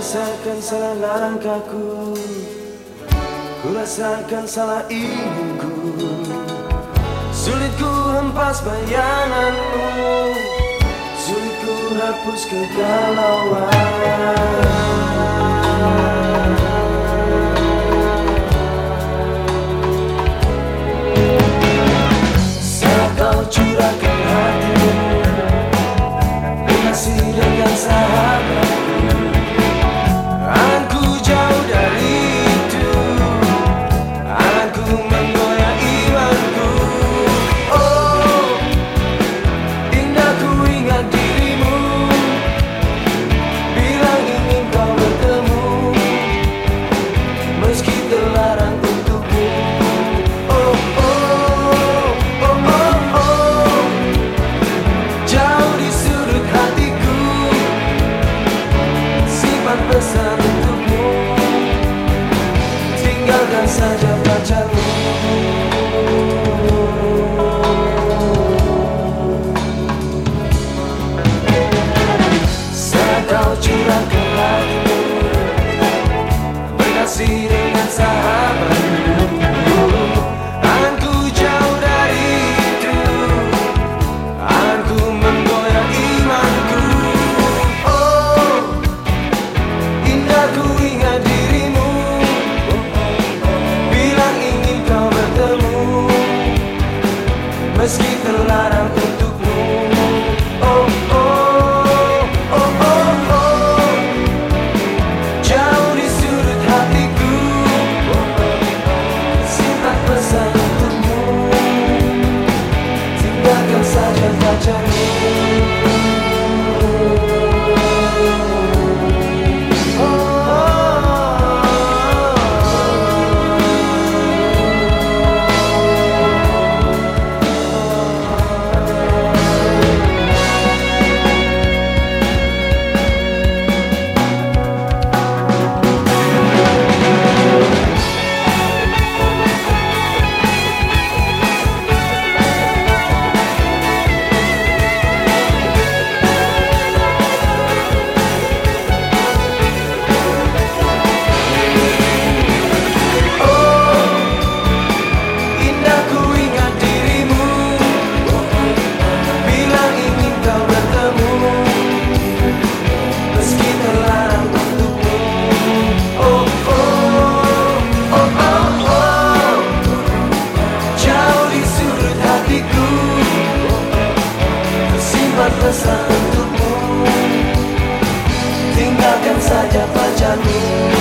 rasakan salah langkahku. Ku rasakan salah ibuku Sulitku hempas bayanganmu. Sulitku hapus kegalauan. escape the light untukmu Tinggalkan saja pacarmu